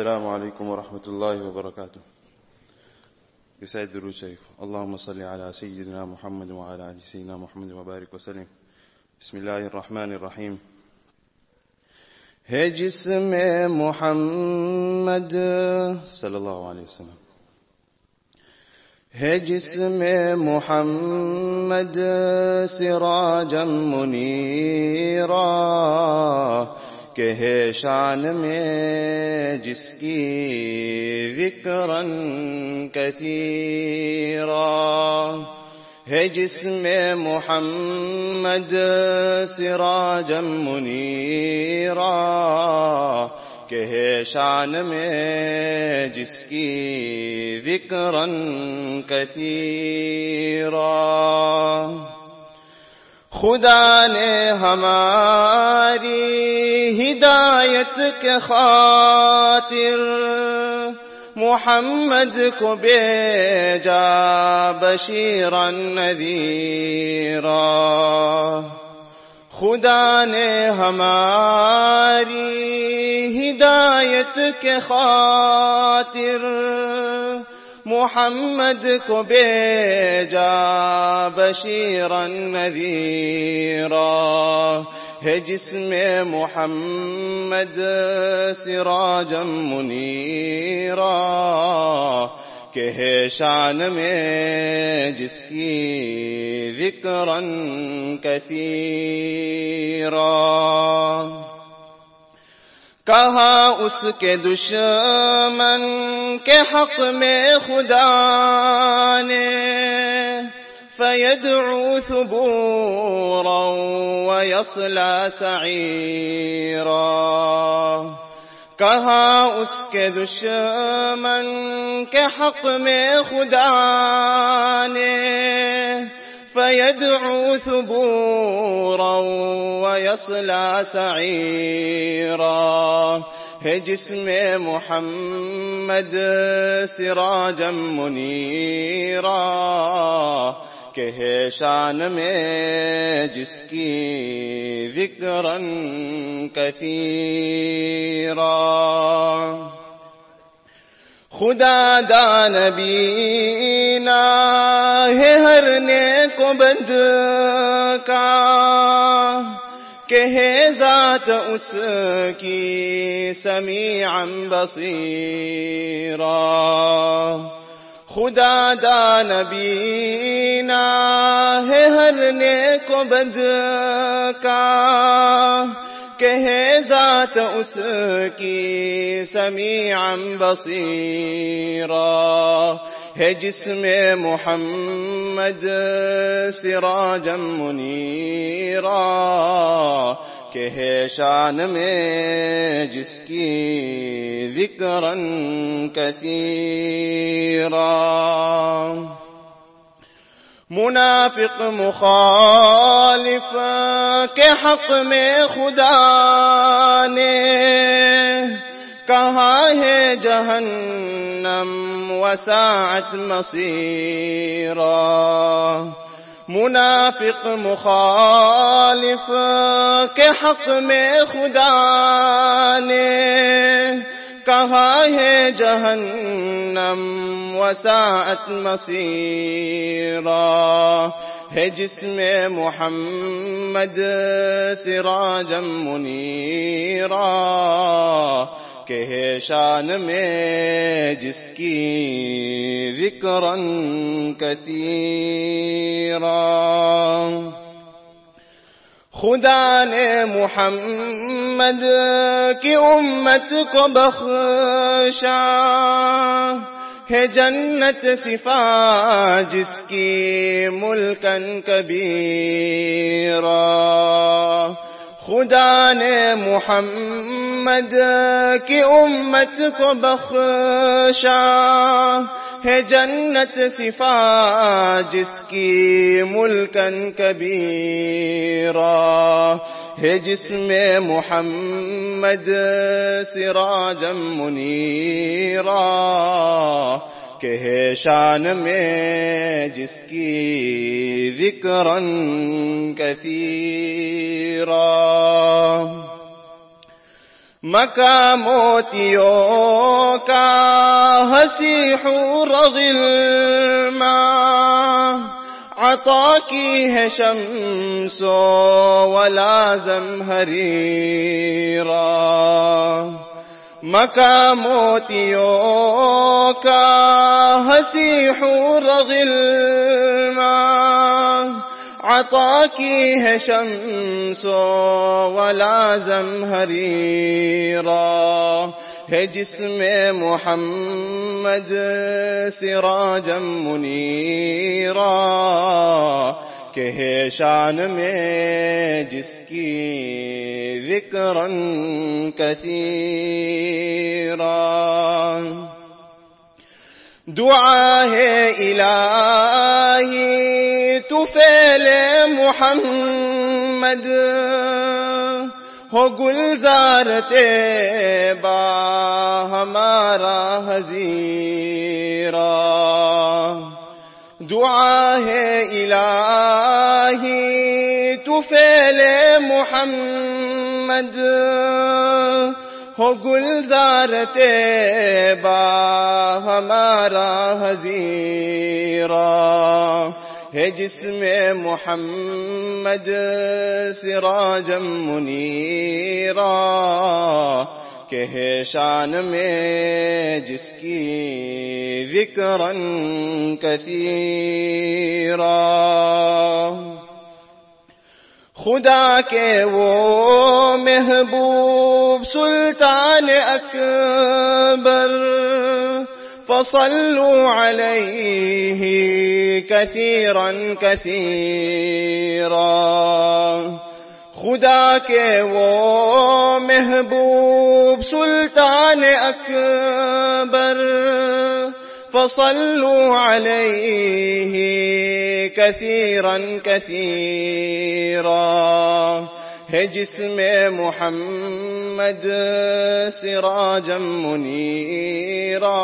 السلام عليكم ورحمة الله وبركاته. يسعد شريف اللهم صل على سيدنا محمد وعلى آل سيدنا محمد وبارك وسلم. بسم الله الرحمن الرحيم. ہے جسم محمد صلی اللہ علیہ وسلم. ہے جسم محمد سراجا منیرا کہ شان میں جس کی ذکرا کثیرا ہے جسم محمد سراجا منیرا کہ شان میں جس کی ذکرا کثیرا خدا نے ہماری ہدایت کے خاطر محمد کو بیجا بشیرا نذیرا خدا نے ہماری ہدایت کے خاطر محمد نذیرا ہے جس میں محمد سراجا کہ ہے شان ذکرا کثیرا. کہا اس کے دشمن کے حق میں خدا نے۔ فيدعو ثبورا ويصلى سعيرا۔ کہا اس کے دشمن کے حق میں خدا نے۔ فيدعو ثبورا ويصلى سعيرا. میں محمد سراجا کہ ہے شان ذکرا کثیرا. خدا دا نبینا ہے ہر نیک بند کا۔ کہ ہے ذات اس کی سمیعا بصیرا۔ خدا دا نبینا ہے ہر نیک بند کا۔ کہ ہے ذات اس کی سمیعا بصیرا ہے محمد سراجا منیرا کہ ہے شان میں جس منافق مخالف کے حق میں خدا نے کہا ہے جہنم وساعت مصیرا منافق مخالف کے حق میں خدا نے کہا ہے جہنم وساعت مصیرا ہے جس میں محمد سراجا منیرا کہ ہے شان میں جس کی ذکرا کثیرا خدا محمد کی امت کو بخشا. ہے جنت صفا جس کی ملکن کبیرا خدا محمد کی امت کو بخشا. ہے جنت صفا جس کی ملکن کبیرا ہے محمد سراجا منیرا کہ ہے شان میں جس کی مکا موتیوں کا ہنسی حور ماں عطاكي هشمس شمس ولا زمهريرا. مکا موتیوں کا ہنسی حور غلمہ عطاكيه شمس ولا زمهريرا كجسم محمد سراجا منيرا كهي شان میں جس کی ذکرن کثیرا दुआ है इलाही तुफेल मोहम्मद हो गुलजार बा हमारा हजीरा दुआ है इलाही तुफेल मोहम्मद हो गुलजार बा हमारा हजीरा ہے جس میں محمد سراجا منیرا کہ ہے شان میں جس کی ذکرن کثیرا خدا کے وہ محبوب سلطان اکبر فصلوا عليه كثيرا كثيرا. خدا کے وہ محبوب سلطان اکبر فصلوا عليه كثيرا كثيرا. میں محمد سراجم منیرا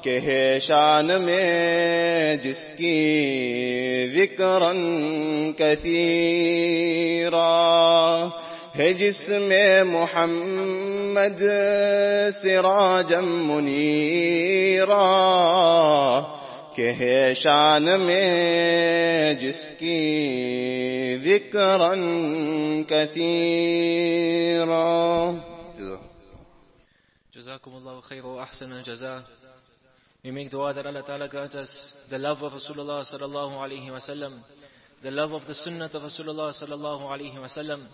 کہ ہے شان میں جس کی ذکرن کثیرا۔ ہے جس میں محمد سراجم منیرا کہ شان میں جس کی ذکرن کثیرا جزاكم الله خير وأحسن الجزاء We make dua that Allah Ta'ala grant us the love of Rasulullah sallallahu alayhi wa sallam, the love of the sunnah of Rasulullah sallallahu alayhi wa sallam,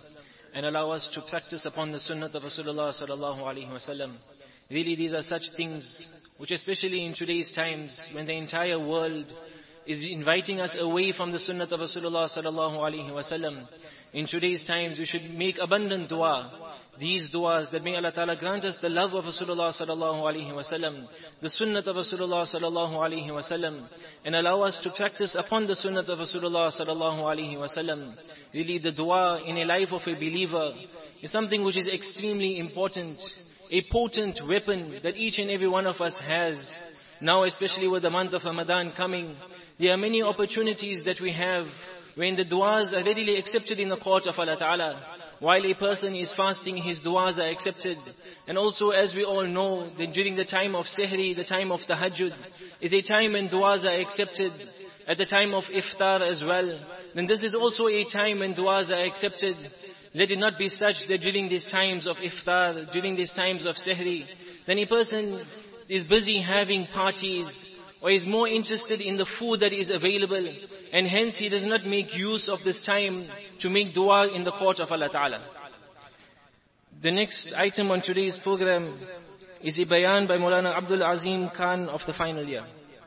and allow us to practice upon the sunnah of Rasulullah sallallahu alayhi wa sallam. Really these are such things which especially in today's times when the entire world is inviting us away from the sunnah of Rasulullah sallallahu alaihi wasallam. In today's times we should make abundant dua. These duas that may Allah Ta'ala grant us the love of Rasulullah sallallahu alaihi wasallam, the sunnah of Rasulullah sallallahu alaihi wasallam, and allow us to practice upon the sunnah of Rasulullah sallallahu alaihi wasallam. Really the dua in a life of a believer is something which is extremely important a potent weapon that each and every one of us has. Now especially with the month of Ramadan coming, there are many opportunities that we have when the du'as are readily accepted in the court of Allah Ta'ala. While a person is fasting, his du'as are accepted. And also as we all know, that during the time of sehri, the time of the tahajjud, is a time when du'as are accepted. At the time of iftar as well. Then this is also a time when du'as are accepted. Let it not be such that during these times of iftar, during these times of sehri, then a person is busy having parties or is more interested in the food that is available and hence he does not make use of this time to make dua in the court of Allah Ta'ala. The next item on today's program is a bayan by Maulana Abdul Azim Khan of the final year.